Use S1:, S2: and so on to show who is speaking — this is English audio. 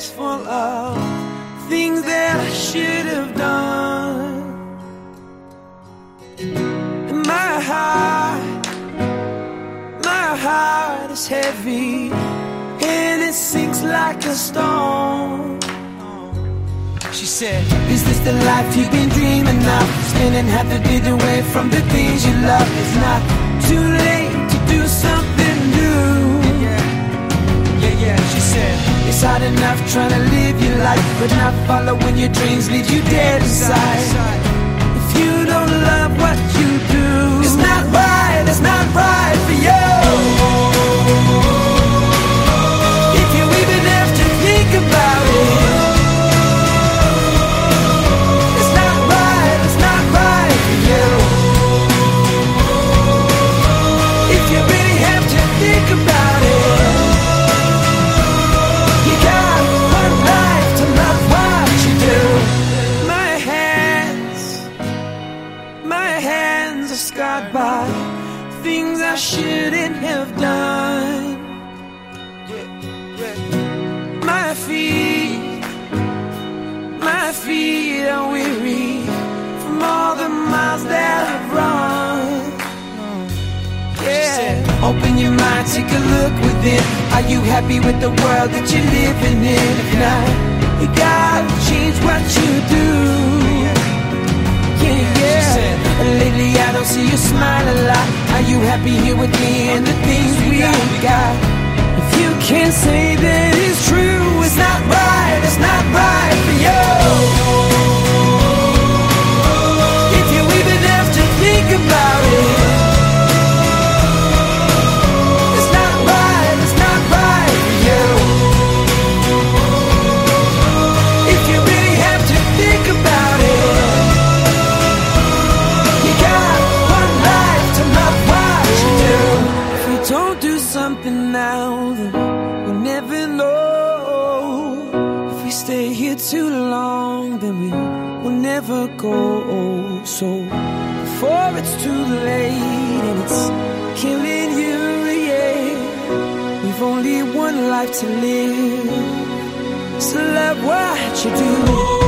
S1: days full of things that I should have done. And my heart, my heart is heavy and it sinks like a stone. She said, Is this the life you've been dreaming of? Spending half the day away from the things you love. It's not too late life, but not following your dreams leave you dead inside. If you don't love hands are scarred by things I shouldn't have done. My feet my feet are weary from all the miles that I've run. Mm. Yeah. Open your mind, take a look within. Are you happy with the world that you're living in? If not, you gotta Are you happy here with me and the know. If we stay here too long, then we will never go. So before it's too late and it's killing you, yeah. We've only one life to live. So love what you do.